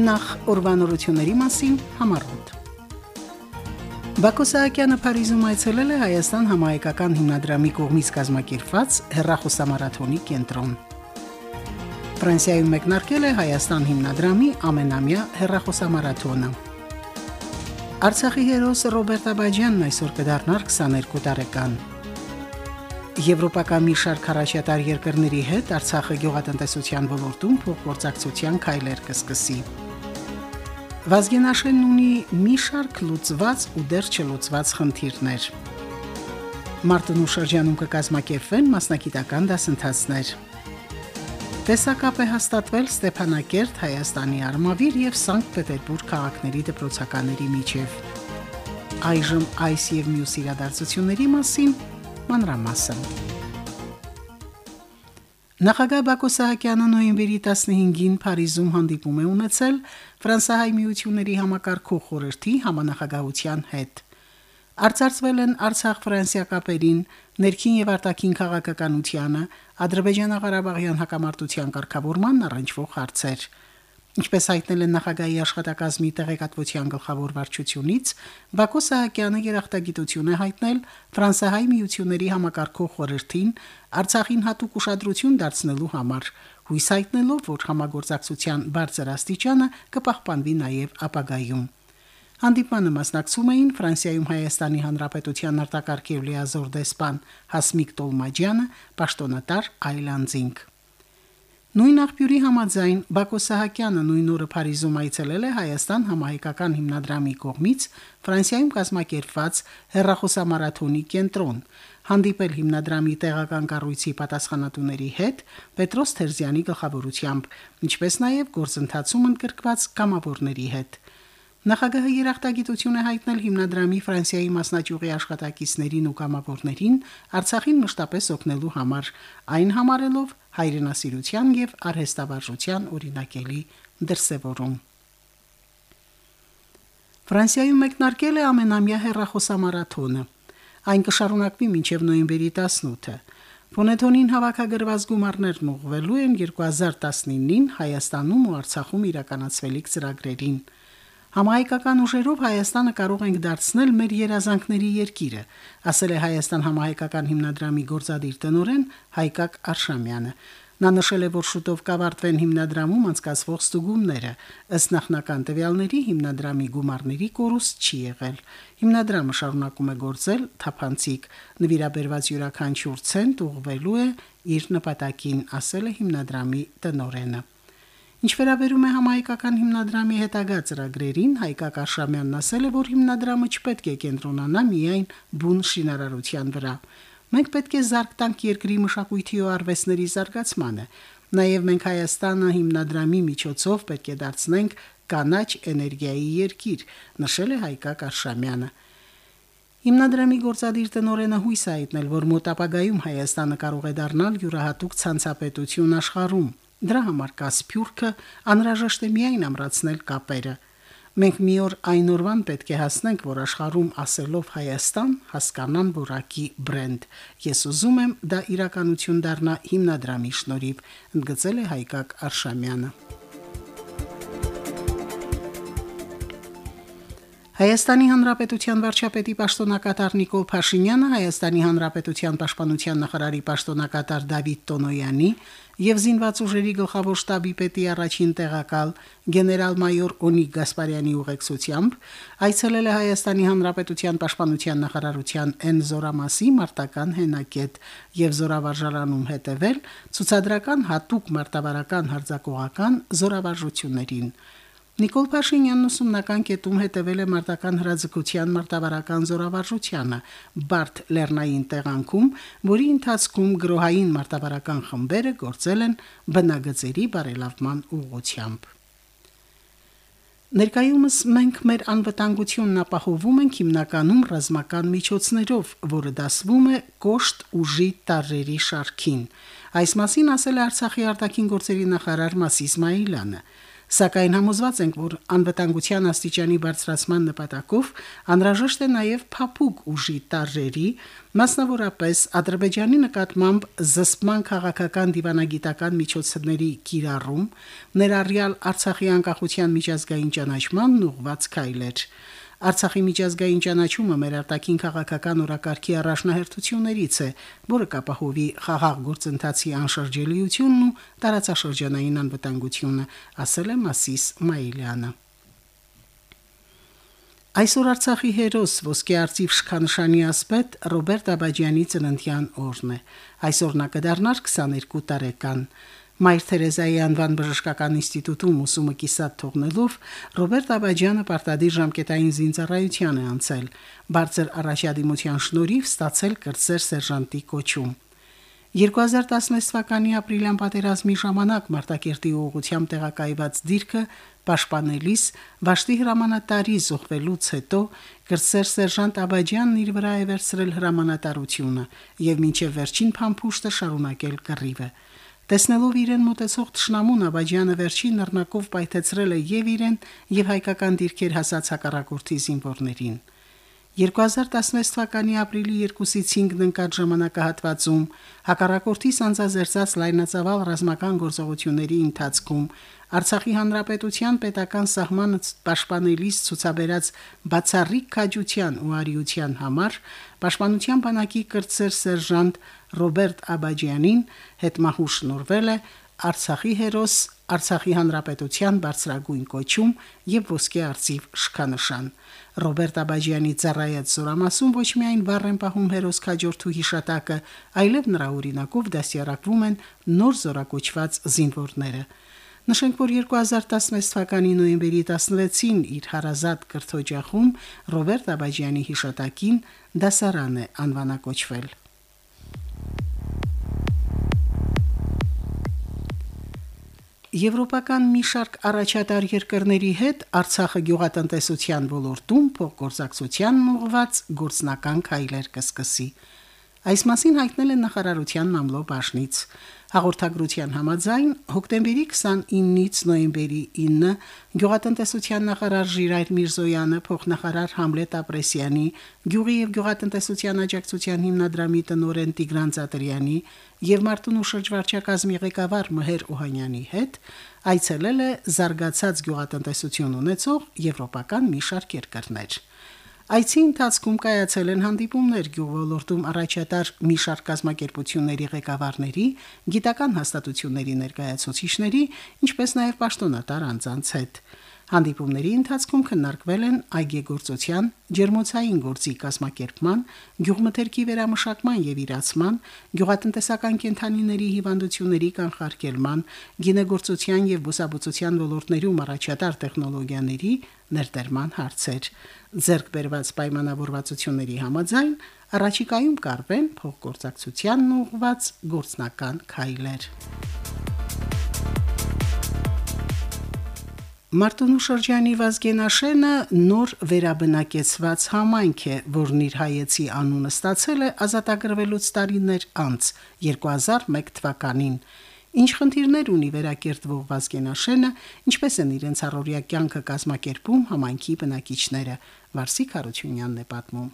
Նախ ուրբանորությունների մասին համառոտ։ Բակո Սահակյանը Փարիզում այցելել է Հայաստան համահայկական հիմնադրամի կողմից կազմակերպված հերրախոսամարաթոնի կենտրոն։ Ֆրանսիայում մեկնարկել է Հայաստան հիմնադրամի ամենամյա հերրախոսամարաթոնը։ Արցախի հերոս Ռոբերտ Աբաջյանն այսօր կդառնար 22 տարեկան։ Եվրոպական մի շարք առաջատար երկրների հետ Արցախը գյուղատնտեսության ոլորտում փոխգործակցության քայլեր կսկսի։ Վազգենաշենն ունի մի շարք լուծված ու դեռ չլուծված խնդիրներ։ Մարտունու շրջանում կկազմակերպվեն մասնագիտական դասընթացներ։ Տեսակապ է հաստատվել Ստեփանակերտ, Հայաստանի Արմավիր եւ Սանկտ Պետերբուրգ քաղաքների դպրոցականների միջև։ Այժմ այս եւ մյուս իրադարձությունների մասին մանրամասն։ Նախագահ Բակո Սահակյանը նոյեմբերի 15-ին Փարիզում հանդիպում է ունեցել Ֆրանսահայ միությունների համակարգող խորհրդի համանախագահության հետ։ Արծարծվել են Արցախ-Ֆրանսիա կապերին, ներքին եւ արտաքին քաղաքականությանը, Ադրբեջանա-Ղարաբաղյան հակամարտության կարգավորման առնչվող հարցեր։ Ինչպես հայտնել են նախագահի աշխատակազմի տեղեկատվության գլխավոր վարչությունից, Բակո Սահակյանը երախտագիտություն է հայտնել Ֆրանսահայ միությունների համակարգող խորհրդին Արցախին հատուկ ուշադրություն դարձնելու համար, հույս հայտնելով, որ համագործակցության բարձր աստիճանը կպահպանվի նաև ապագայում։ Հանդիպանը մասնակցում էին Ֆրանսիայում Հայաստանի Հանրապետության արտակարգ եւ լիազոր դեսպան Հասմիկ Տոլմաջյանը, պաշտոնատար Այլանդզինգ։ Նույն աղբյուրի համաձայն Բակո Սահակյանը նույն օրը Փարիզում այցելել է Հայաստան համահայկական հիմնադրամի կողմից Ֆրանսիայում կազմակերպված հերրախոսամարաթոնի կենտրոն, հանդիպել հիմնադրամի տեղական կառույցի պատասխանատուների հետ Պետրոս Թերզյանի գլխավորությամբ, ինչպես նաև գործընթացում ընդգրկված կամավորների հետ։ Նախագահը երախտագիտություն է հայտնել հիմնադրամի Ֆրանսիայի մասնաճյուղի աշխատակիցներին ու կամավորներին Արցախին մշտապես օգնելու համար, այն համարելով հայրենասիրության եւ արհեստավարժության օրինակելի դրսեւորում։ Ֆրանսիայում մեկնարկել է ամենամյա հերրախոսամարաթոնը։ Այն կշարունակվի մինչև նոյեմբերի 18-ը։ Ֆոնետոնին հավաքագրված գումարներն ուղղվելու են 2019-ին Հայաստանում ու Արցախում իրականացվելիք ծրագրերին։ Համահայկական ուժերով Հայաստանը կարող ենք դարձնել մեր երազանքների երկիրը, ասել է Հայաստան համահայկական հիմնադրամի գործադիր տնօրեն Հայկակ Արշամյանը։ Նա նշել է, որ շուտով կավարտվեն հիմնադրամում անցկացվող ստուգումները։ Ըստ նախնական տվյալների հիմնադրամի գումարների կորուստ չի եղել։ Հիմնադրամը շարունակում է գործել թափանցիկ, նվիրաբերված յուրաքանչյուր ցենտ ուղղվելու է իր նպատակին, ասել է հիմնադրամի տնօրենը։ Ինչ վերաբերում է համահայկական հիմնադրամի հետագա ծրագրերին, Հայկակ Արշամյանն ասել է, որ հիմնադրամը չպետք է կենտրոնանա միայն բուն շինարարության վրա։ Մենք պետք է զարգ տանք երկրի մշակույթի ու արվեստների զարգացմանը։ Նաև մենք Հայաստանը հիմնադրամի միջոցով պետք է դարձնենք կանաչ էներգիայի երկիր, նշել է Հայկակ Արշամյանը։ Հիմնադրամի գործադիր տնօրենը հույս է հայտնել, որ մոտ ապագայում Հայաստանը կարող է դառնալ յուրահատուկ ցանցապետություն աշխարհում Դրա համար կա սփյուռքը, անհրաժեշտ է միայն ամրացնել կապերը։ Մենք մի օր այն օրվան պետք է հասնենք, որ աշխարհում ասելով Հայաստան հասկանան որակի բրենդ։ Ես ուզում եմ դա իրականություն դառնա հիմնադրամի շնորհիվ, ընդգծել է Հայկակ Արշամյանը։ Հայաստանի Հանրապետության վարչապետի պաշտոնակատար Նիկոլ Փաշինյանը Հայաստանի Հանրապետության պաշտպանության նախարարի պաշտոնակատար Դավիթ Տոնոյանի եւ զինված ուժերի գլխավոր շտաբի պետի առաջին տեղակալ գեներալ-մայոր Օնիկ Գասպարյանի ուղեկցությամբ այցելել է Հայաստանի Հանրապետության պաշտպանության նախարարության N զորամասի մարտական հենակետ եւ զորավարժարանում հետևել ցուցադրական հատուկ մարտավարական հարձակողական զորավարժություններին։ Նիկոլ Փաշինյանն ուսումնական կետում հետևել է մարտական հրաձգության մարտավարական զորավարժությանը Բարդ Լեռնային տեղանքում, որի ընթացքում գրոհային մարտավարական խմբերը գործել են բնագծերի բարելավման ուղղությամբ։ Ներկայումս մենք մեր անվտանգությունն ապահովում ենք հիմնականում ռազմական միջոցներով, որը դասվում է կոշտ ուժի տարրերի շարքին։ Այս մասին ասել է Արցախի արտաքին գործերի նախարար Մասիս Մայիլյանը։ Սակայն համոզված ենք, որ անվտանգության աստիճանի բարձրացման նպատակով անհրաժեշտ է նաև փափուկ ուժի տարրերի, մասնավորապես Ադրբեջանի նկատմամբ զսպման քաղաքական դիվանագիտական միջոցների կիրառում, ներառյալ Արցախի անկախության միջազգային ճանաչման ուղղված քայլեր։ Արցախի միջազգային ճանաչումը մեր արտաքին քաղաքական օրակարգի առաջնահերթություններից է, որը կապահովի խաղաղ գործընթացի անշրջելիությունն ու տարածաշրջանային անվտանգությունը, ասել է Մասիս Մայիլյանը։ Այսօր Արցախի հերոս ոսկե արծիվ շքանշանի ասպետ Ռոբերտ Աբաջյանի ծննդյան օրն է։ Այսօր նա կդառնար 22 տարեկան։ Մայր Թերեզայի անվան բժշկական ինստիտուտում ուսումը կիսատ թողնելով Ռոբերտ Աբաջյանը պարտադիր ժամկետային զինծառայության է անցել։ Բարձր առաջադիմության շնորհիվ ստացել կրտսեր սերժանտի կոչում։ 2016 թվականի ապրիլյան պատերազմի ժամանակ Մարտակերտի ուղությամբ տեղակայված դիրքը պաշտպանելիս Վաշտի հրամանատարի զոհվելուց հետո կրսեր սերժանտ Աբաջյանն իր վրա է վերցրել հրամանատարությունը եւ մինչեւ վերջին փամփուշտը շարունակել կռիվը։ Տեսնելով իրեն մտեցող ճշնամուն Աբաջյանը վերջին նռնակով պայթեցրել է եւ իրեն եւ հայկական դիրքեր հասած հակառակորդի զինվորներին։ 2016 թվականի ապրիլի 2-ից 5-ն ընկած ժամանակահատվածում հակառակորդի սանձազերծած լայնածավալ ռազմական գործողությունների ընթացքում Արցախի հանրապետության պետական սահմանը պաշտպանելիս ցուցաբերած բացառիկ քաջության ու արիության համար պաշտպանության բանակի կրտսեր սերժանտ Ռոբերտ Աբաջյանին հետմահու շնորվել է Արցախի հերոս Արցախի հանրապետության բարձրագույն կոչում եւ ոսկե արծիվ շքանշան Ռոբերտ Աբաջյանի ծառայած զորամասում ոչ միայն վառ են պահում հերոս քաջորդու հիշատակը, այլև նրա օրինակով դասյարակվում են նոր զորակոչված զինվորները։ Նշենք, որ 2016 թվականի նոյեմբերի 16-ին իր հարազատ կրթօջախում Ռոբերտ Աբաջյանի հիշատակին դասարան է անվանակոչվել։ Եվրոպական մի շարք առաջատար երկրների հետ Արցախը գյուղատնտեսության ոլորտում փոխգործակցության ուղղված գործնական քայլեր կսկսի։ Այս մասին հայտնել են նախարարության մամլոյ Հաղորդագրության համաձայն հոկտեմբերի 29-ից նոյեմբերի 9-ը գյուղատնտեսության նախարար Ժիրայր Միրզոյանը, փոխնախարար Համլետ Ապրեսյանի, գյուղի եւ գյուղատնտեսության աջակցության հիմնադրամի տնօրեն Տիգրան Ծատրյանի եւ Մարտունու շրջվարչակազմի ղեկավար Մհեր Օհանյանի հետ այցելել է զարգացած գյուղատնտեսություն ունեցող եվրոպական մի շարք երկրներ։ Այցի ընթացքում կայացել են հանդիպումներ գյուղոլորտում առաջատար մի շարք կազմակերպությունների ղեկավարների, գիտական հաստատությունների ներկայացուցիչների, ինչպես նաև պաշտոնատար անձանց հետ։ Հանդիպումների ընթացքում քննարկվել են այգեգործության, ջերմոցային գործի կազմակերպման, գյուղմթերքի վերամշակման եւ իրացման, գյուղատնտեսական կենթանիների հիվանդությունների կանխարգելման, գինեգործության եւ բուսաբուծության ոլորտներում առաջատար տեխնոլոգիաների ներդերման հարցեր ձեռք բերված պայմանավորվածությունների համաձայն առաջիկայում կարվեն փոխգործակցությանն ուղղված գործնական քայլեր։ Մարտունու շրջանի Վազգենաշենը նոր վերաբնակեցված համայնք է, որն իր հայեցի անունը ստացել է ազատագրվելուց տարիներ անց 2001 թվականին։ Ինչ խնդիրներ ունի վերակերտվող Վազգենաշենը, ինչպես են իրենց առօրյա կյանքը կազմակերպում համայնքի բնակիչները, Վարսիկ Հարությունյանն է պատմում։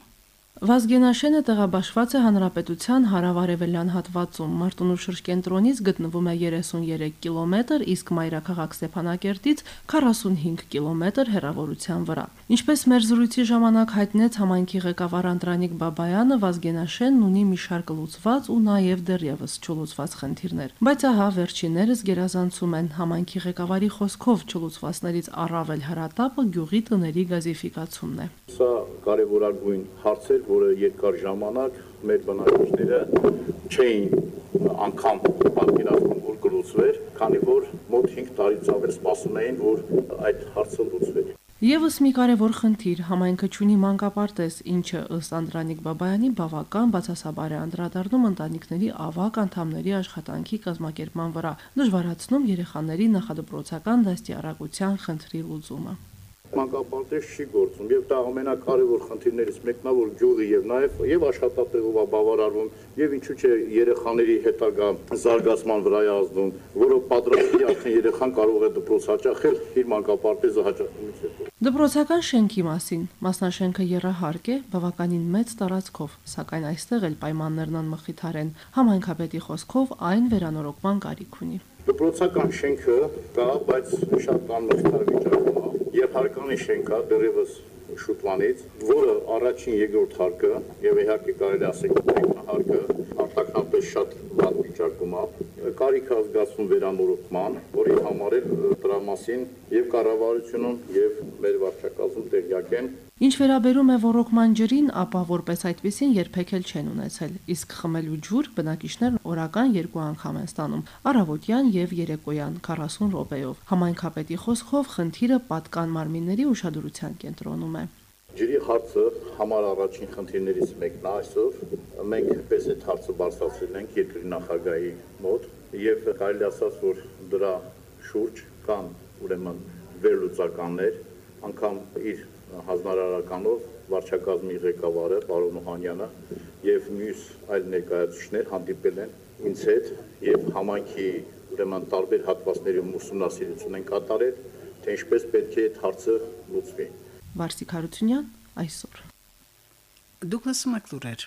Վազգենաշենը տեղաբաշխված է հանրապետության հարավարևելյան հատվածում։ Մարտունու շրջկենտրոնից գտնվում է 33 կիլոմետր, իսկ մայրաքաղաք Ստեփանակերտից 45 կիլոմետր հեռավորության վրա։ Ինչպես մեր զրույցի ժամանակ հայտնեց համայնքի ղեկավար Անդրանիկ Բաբայանը, Վազգենաշենն ունի մի շարք լուծված ու նաև դեռևս չլուծված խնդիրներ։ Բայց ահա վերջիններս գերազանցում են համայնքի ղեկավարի խոսքով չլուծվածներից առավել հրատապը գյուղի տների գազիֆիկացումն է։ Սա կարևորագույն հարց էր, որը երկար ժամանակ մեր բնակիչները չէին անգամ պատկերացնում, որ կլուծվեր, քանի որ մոտ 5 տարից ավել սպասում էին, որ այդ հարցը լուծվեր։ Եվս մի կարևոր խնդիր. Համայնքը ունի մանկապարտեզ, ինչը ըստ Անդրանիկ Բաբայանի բավական բացասաբար է անդրադառնում ընտանիքների ավակ անդամների աշխատանքի կազմակերպման վրա, դժվարացնում երեխաների նախադպրոցական դաստիարակության խնդրի լուծումը։ Մանկապարտեզ չի գործում եւ դա ամենակարևոր խնդիրներից մեկն է, որ գյուղի եւ նաեւ եւ աշխատատեղով բավարարվում եւ ինչու՞ չէ երեխաների հետագա զարգացման վրա է ազդում, որը պատրաստի արդեն երեխան կարող է դպրոց հաճախել իր մանկապարտեզը հաճախելուց հետո։ Դպրոցական շենքի մասին մասնաշենքը երահարկ է բավականին մեծ տարածքով, սակայն այստեղ էլ պայմաններն անմխիթար են։ Համայնքապետի խոսքով այն վերանորոգման կարիք ունի։ Դպրոցական շենքը կա, բայց շատ անմխիթար վիճակում է եւ հարկանի շենքա դեռևս շուտվանից, որը առաջին երկրորդ հարկը եւ իհարկե կարելի ասել հարկը արտաքնապես շատ վատ վիճակում է կարիք ազգացում վերանորոգման, որի համար էլ մասին եւ կառավարությունում եւ մեր վարչակազմում տեղյակ են Ինչ վերաբերում է ռոռոկման ջրին, ապա որպես այդպեսին երբեք էլ չեն ունեցել։ Իսկ խմելու ջուր բնակիչներն օրական երկու անգամ են ստանում՝ առավոտյան եւ երեկոյան 40 րոպեով։ Համայնքապետի խոսքով խնդիրը պատկան մարմինների ուշադրության կենտրոնում է։ Ջրի հարցը համար առաջին խնդիրներից մեկն է այսօր։ Մենք պես այդ հարցը բարձրացրել ենք երկրի նախագահի մոտ եւ կարելի ասած, որ դրա շուրջ կան ուրեմն վերլուծականներ, անգամ իր հանրարարականով վարչակազմի ղեկավարը պարոն Օհանյանը եւ մյուս այլ ներկայացուցիչներ հանդիպել են ինձ հետ եւ համայնքի ուրեմն տարբեր հատվածներում ուսումնասիրություն են կատարել, թե ինչպես պետք է այդ հարցը լուծվի։ Վարսիկ Հարությունյան այսօր։ Դուգլաս Մակլուրեր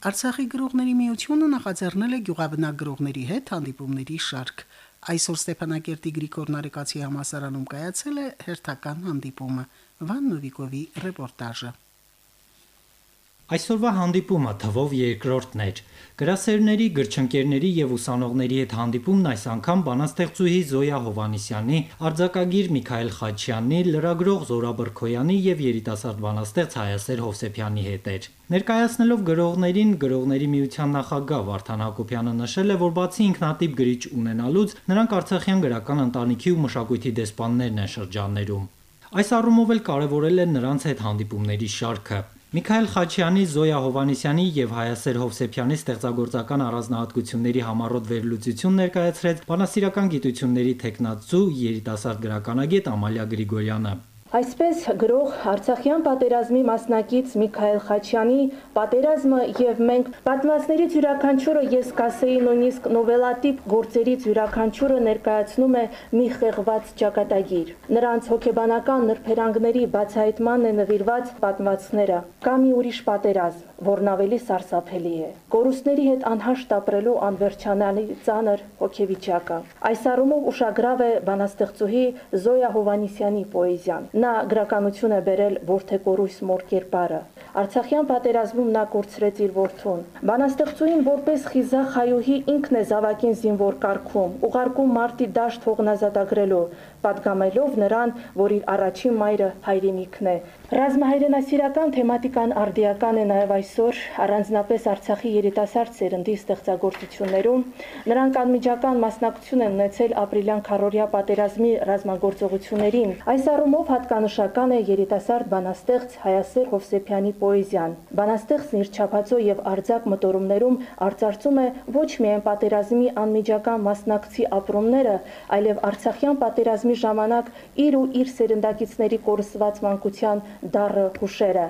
Արցախի գրողների միությունը նախաձեռնել է գյուղաբնակ գրողների հետ հանդիպումների շարք։ Այսօր Ստեփանակերտի Գրիգոր Նարեկացի համասարանում կայացել է հերթական հանդիպումը։ Վան Նովիկովի ռեպորտաժը։ Այսօրվա հանդիպումը թվով երկրորդն էր։ Գրասերների, գրչընկերների եւ ուսանողների հետ հանդիպումն այս անգամ բանաստեղծուհի Զոյա Հովանիսյանի, արձակագիր Միքայել Խաչյանի, լրագրող Զորա Բրքոյանի եւ երիտասարդ բանաստեղծ Հայասեր Հովսեփյանի հետ էր։ Ներկայացնելով գրողներին, գրողների միության նախագահ Վարդան Հակոբյանը նշել է, որ բացի ինքնատիպ գրիչ ունենալուց, նրանք Արցախյան գրական ընտանիքի ու մշակույթի դեսպաններն են շրջաններում։ Այս առումով էլ կարևորել են նրանց հետ հանդիպումների շարքը։ Միքայել Խաչյանի, Զոյա Հովանիսյանի եւ Հայասեր Հովսեփյանի ստեղծագործական առանձնահատկությունների համառոտ վերլուծություն ներկայացրեց բանասիրական գիտությունների տեխնացու երիտասարդ գրականագետ Ամալիա Գրիգորյանը։ Այսպես գրող Արցախյան պատերազմի մասնակից Միքայել Խաչյանի պատերազմը եւ մենք պատմվածներից յուրաքանչյուրը ես կասեի նույնիսկ նովելատիպ գործերից յուրաքանչյուրը ներկայացնում է մի խեղված ճակատագիր։ Նրանց հոգեբանական նրբերանգների բացահայտման է նվիրված պատմվածները։ Կա մի ուրիշ պատերազմ, որն ավելի սարսափելի է։ Կորուստների հետ անհաշտ ապրելու անվերջանալի ծանր հոգեվիճակը։ Այս առումով ուշագրավ է բանաստեղծուհի Զոյա Հովանիսյանի պոեզիան։ Նա գրականություն է բերել Որթեկորույս մոր կերպարը։ Արցախյան պատերազմում նա կորցրեց իր որդուն։ Բանաստեղծուին որպես խիզախ հայուհի ինքն է զավակին զինվոր կարգում, ուղարկում մարտի դաշտ հողնազատագրելու, պատգամելով նրան, որ իր առաջին մայրը հայրենիքն է։ Ռազմահայրենասիրական թեմատիկան արդիական է նաև այսօր, առանձնապես Արցախի երիտասարդ սերնդի ստեղծագործություններում։ Նրանք անմիջական մասնակցություն են ունեցել ապրիլյան քարորիա պատերազմի ռազմագործողություններին։ Այս առումով հատկանշական է երիտասարդ բանաստեղծ Հայասեր Հովսեփյանի պոեզիան։ Բանաստեղծն իր չափածո եւ արձակ մտորումներում արծարծում է ոչ միայն պատերազմի անմիջական մասնակցի ապրումները, այլև Արցախյան պատերազմի ժամանակ իր ու իր սերնդակիցների կորսված մանկության դառը հուշերը։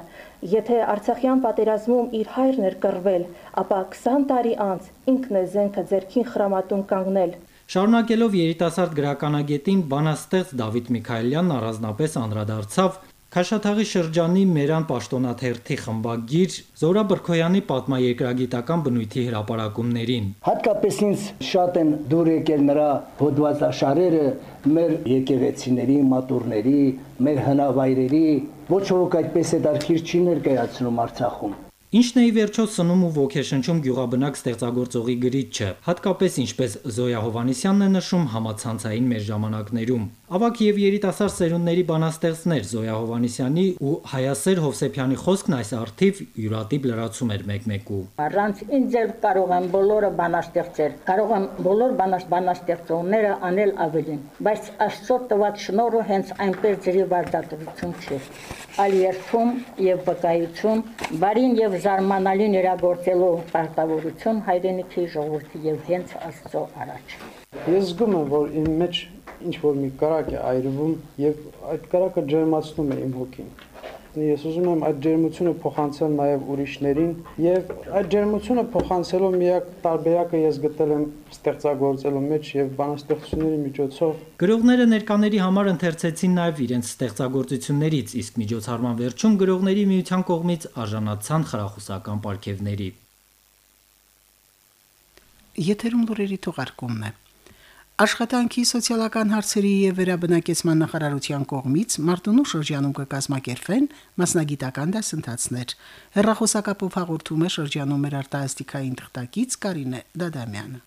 Եթե Արցախյան պատերազմում իր հայրն էր կռվել, ապա 20 տարի անց ինքն է զենքը ձերքին խրամատուն կանգնել։ Շարունակելով երիտասարդ գրականագետին բանաստեղծ Դավիթ Միքայելյանն առանձնապես անդրադարձավ Քաշաթաղի շրջանի Մերան Պաշտոնաթերթի խմբագիր Զորա Բրքոյանի պատմաերկրագիտական բնույթի հրապարակումներին։ Հատկապես ինձ շատ են դուր եկել նրա հոդվածաշարերը մեր եկեղեցիների, մատուրների, մեր հնավայրերի, ոչ ոք այդպես է դարքիր չի ներկայացնում Արցախում։ Ինչն է ի վերջո սնում ու ոգեշնչում գյուղաբնակ ստեղծագործողի գրիչը, հատկապես ինչպես Զոյա Հովանիսյանն է նշում համացանցային մեր ժամանակներում։ Ավակ եւ երիտասարդ սերունդների բանաստեղծներ Զոյա Հովանիսյանի ու Հայասեր Հովսեփյանի խոսքն այս արդիվ յուրատիպ լրացում էր մեկ-մեկու։ Առանց ինձ էլ կարող եմ բոլորը բանաստեղծել, կարող եմ բոլոր բանաստեղծողները անել ավելին, բայց Աստծո տված շնորհը հենց այնպես ջրի վարդատվություն չէ այլ երթում եւ վկայություն, բարին եւ զարմանալին իրագործելու պարտավորություն հայրենիքի ժողովրդի եւ հենց Աստծո առաջ։ Ես զգում եմ, որ իմ մեջ ինչ որ մի կրակ է այրվում եւ այդ կրակը ջերմացնում է իմ հոգին ես ուզում եմ այդ ջերմությունը փոխանցել նաև ուրիշներին եւ այդ ջերմությունը փոխանցելով միակ տարբերակը ես գտել եմ ստեղծագործելու մեջ եւ բանաստեղծությունների միջոցով Գրողները ներկաների համար ընթերցեցին նաև իրենց ստեղծագործություններից, իսկ միջոցառման վերջում գրողների միության կողմից արժանացան խրախուսական պարգևների։ Եթերում լուրերի թողարկումն է։ Աշխատանքի սոցիալական հարցերի եւ վերաբնակեցման նախարարության կողմից Մարտունու շրջանում կկազմակերպվեն մասնագիտական դասընթացներ։ Հերրախոսակապով հաղորդում է շրջանում մեր արտահասթիկային թղթակից Կարինե Դադամյանը։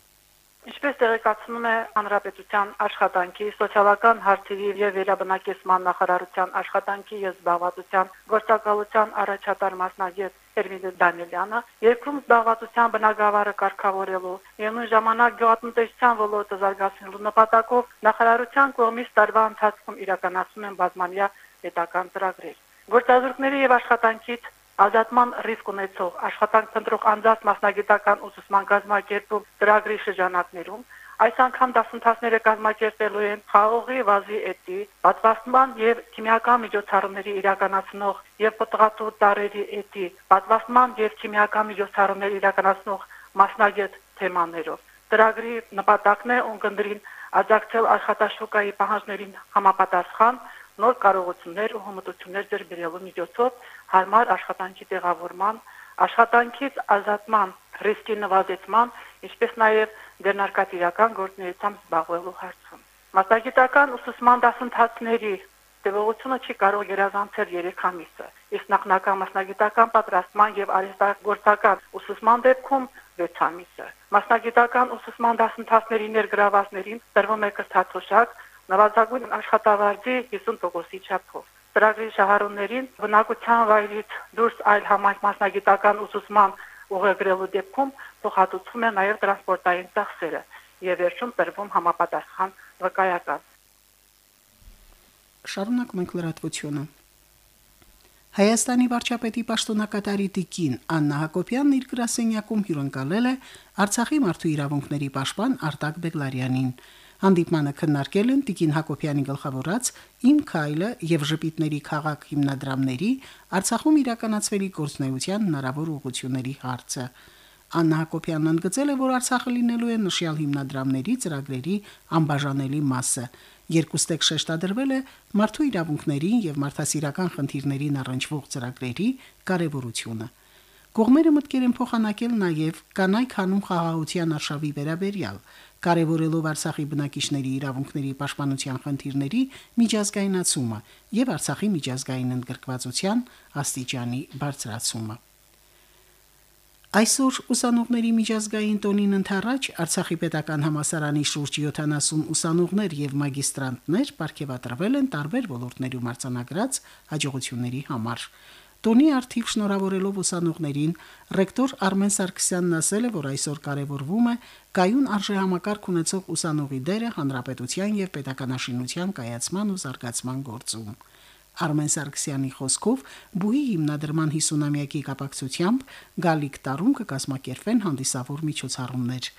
Ինչպես տեղեկացնում է Հանրապետության աշխատանքի, սոցիալական հարցերի եւ վերաբնակեցման նախարարության աշխատանքի եւ զբաղվածության գործակալության առաջատար մասնագետ Էրմինե Դանիելյանը, երկրում զբաղվածության բնագավառը կարգավորելու եւ նույն ժամանակ գյուղատնտեսության ոլորտը զարգացնելու նպատակով նախարարության կողմից տարվա ընթացքում իրականացում են բազմամյա պետական ծրագրեր։ Գործազուրկների եւ աշխատանքից ազատման ռիսկ ունեցող աշխատանք փնտրող անձանց մասնագիտական ուսուցման կազմակերպում ծրագրի շրջանակներում այս անգամ դասընթացները կազմակերպելու են խաղողի վազի էտի, պատվաստման եւ քիմիական միջոցառումների իրականացնող եւ պտղատու տարերի էտի, պատվաստման եւ քիմիական միջոցառումների իրականացնող մասնագետ թեմաներով։ Ծրագրի նպատակն է ունկնդրին աջակցել աշխատաշուկայի պահանջներին համապատասխան նոր կարողություններ ու հմտություններ ձեռք բերելու միջոցով հարմար աշխատանքի տեղավորման, աշխատանքից ազատման, ռիսկի նվազեցման, ինչպես նաև դերնարկատիրական գործունեությամբ զբաղվելու հարցում։ Մասնագիտական ուսուցման դասընթացների տևողությունը չի կարող գերազանցել 3 ամիսը, իսկ նախնական մասնագիտական պատրաստման եւ արհեստագործական ուսուցման դեպքում 6 ամիսը։ Մասնագիտական ուսուցման դասընթացների ներգրավվածներին տրվում է կրթաթոշակ նվազագույն աշխատավարձի 50%-ի չափով։ Ծրագրի շահառուներին բնակության վայրից դուրս այլ համայնք մասնագիտական ուսուցման ուղեգրելու դեպքում փոխհատուցվում է նաև տրանսպորտային ծախսերը եւ վերջում տրվում համապատասխան վկայական։ Շարունակում ենք լրատվությունը։ Հայաստանի վարչապետի պաշտոնակատարի Տիկին Աննա Հակոբյանն իր գրասենյակում հյուրընկալել է Արցախի մարդու իրավունքների պաշտպան Արտակ Բեգլարյանին։ Հանդիպմանը քննարկել են Տիկին Հակոբյանի գլխավորած «Իմ քայլը» եւ «Ժպիտների քաղաք» հիմնադրամների Արցախում իրականացվելի գործնեության հնարավոր ուղղությունների հարցը։ Աննա Հակոբյանն ընդգծել է, որ Արցախը լինելու է նշյալ հիմնադրամների ծրագրերի անբաժանելի մասը։ Երկուստեք շեշտադրվել է մարդու իրավունքներին եւ մարդասիրական խնդիրներին առնչվող ծրագրերի կարեւորությունը։ Կողմերը մտկեր են փոխանակել նաև կանայք հանուն խաղաղության արշավի վերաբերյալ, կարևորելով Արցախի բնակիչների իրավունքների պաշտպանության խնդիրների միջազգայնացումը եւ Արցախի միջազգային ընդգրկվածության աստիճանի բարձրացումը։ Այսօր ուսանողների միջազգային տոնին ընթരാճ Արցախի պետական համասարանի շուրջ 70 ուսանողներ եւ մագիստրանտներ ապարգևատրվել են տարբեր ոլորտներում արձանագրած հաջողությունների համար։ Տոնի արդիվ շնորհավորելով ուսանողներին, ռեկտոր Արմեն Սարգսյանն ասել է, որ այսօր կարևորվում է կայուն արժեհամակարգ ունեցող ուսանողի դերը հանրապետության եւ պետականաշինության կայացման ու զարգացման գործում։ Արմեն Սարգսյանի խոսքով բուհի հիմնադրման 50-ամյակի կապակցությամբ գալիք տարում կկազմակերպվեն հանդիսավոր միջոցառումներ։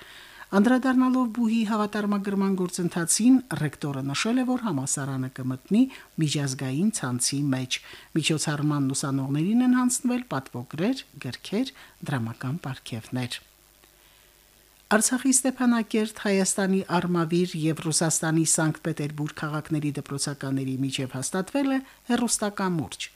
Անդրադառնալով բուհի հավատարմագրման գործընթացին ռեկտորը նշել է, որ համասարանը կմտնի միջազգային ցանցի մեջ։ Միջոցառման ուսանողներին են հանձնվել պատվոգրեր, գրքեր, դրամական պարգևներ։ Արցախի Ստեփանակերտ, Հայաստանի Արմավիր եւ Ռուսաստանի Սանկտ Պետերբուրգ քաղաքների դպրոցականների միջև հաստատվել է հերոստակամուրջ։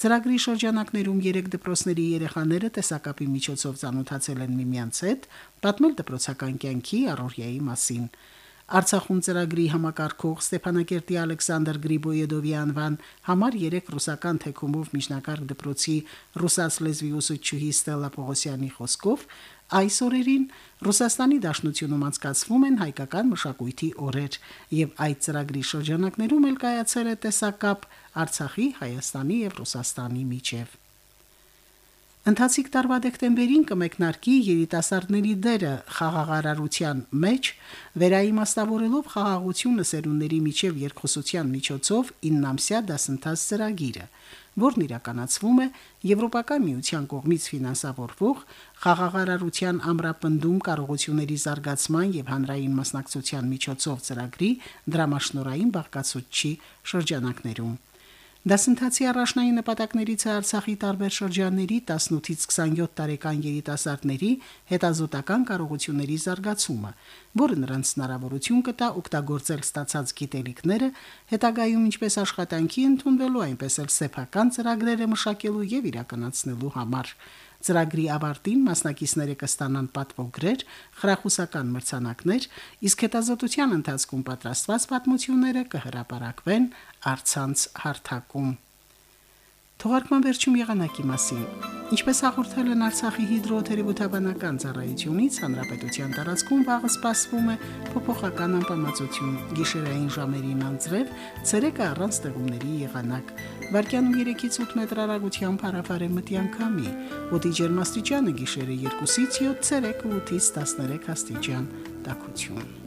Ծրագրի շրջանակներում 3 դպրոցների երեխաները տեսակապի միջոցով ցանոթացել են միմյանց հետ, պատմել դպրոցական կյանքի առօրյայի մասին։ Արցախում ծրագրի համակարգող Ստեփանակերտի Ալեքսանդր Գրիբոյեդովի անվան համար 3 ռուսական թեկումով միջնակարգ դպրոցի ռուսաց լեզվի ուսուցչուհի Ստելլա Պողոսյանի խոսքով այս օրերին Ռուսաստանի Դաշնությունում անցկացվում են հայկական մշակույթի օրեր եւ այդ ծրագրի շրջանակներում էլ կայացել է տեսակապ Արցախի, Հայաստանի եւ Ռուսաստանի միջև։ Ընթացիկ տարվա դեկտեմբերին կմեկնարկի երիտասարդների դերը խաղաղարարության մեջ, վերաիմաստավորելով խաղաղությունը սերունդների միջև երկխոսության միջոցով 9-ամսյա դասընթաց ծրագիրը։ որն իրականացվում է Եվրոպական միության կողմից ֆինանսավորվող խաղաղարարության ամրապնդում կարողությունների զարգացման եւ հանրային մասնակցության միջոցով ծրագրի դրամաշնորային բաղկացուցչի շրջանակներում։ Դասընթացի առաջնային նպատակներից է Արցախի տարբեր շրջանների 18-ից 27 տարեկան երիտասարդների հետազոտական կարողությունների զարգացումը, որը նրանց հնարավորություն կտա օգտագործել ստացած գիտելիքները հետագայում ինչպես աշխատանքի ընդունվելու, այնպես էլ սեփական ծրագրերը մշակելու եւ իրականացնելու համար։ Ծրագրի ավարտին մասնակիցները կստանան պատվոգրեր, խրախուսական մրցանակներ, իսկ հետազոտության ընթացքում պատրաստված պատմությունները կհրապարակվեն արցանց հարթակում։ Թողարկման վերջում եղանակի մասին։ Ինչպես հաղորդել են Արցախի հիդրոթերապևտաբանական ծառայությունից, հանրապետության տարածքում վաղը սպասվում է փոփոխական անբավարարություն։ Գիշերային ժամերին անձրև, ցերեկը առանց ձեղումների եղանակ։ Վարկյանում 3-ից 8 մետր արագությամբ հարավարե մտյան քամի։ Օդի ջերմաստիճանը գիշերը 2-ից 7, ցերեկը 8-ից 13 աստիճան։ Տաքություն։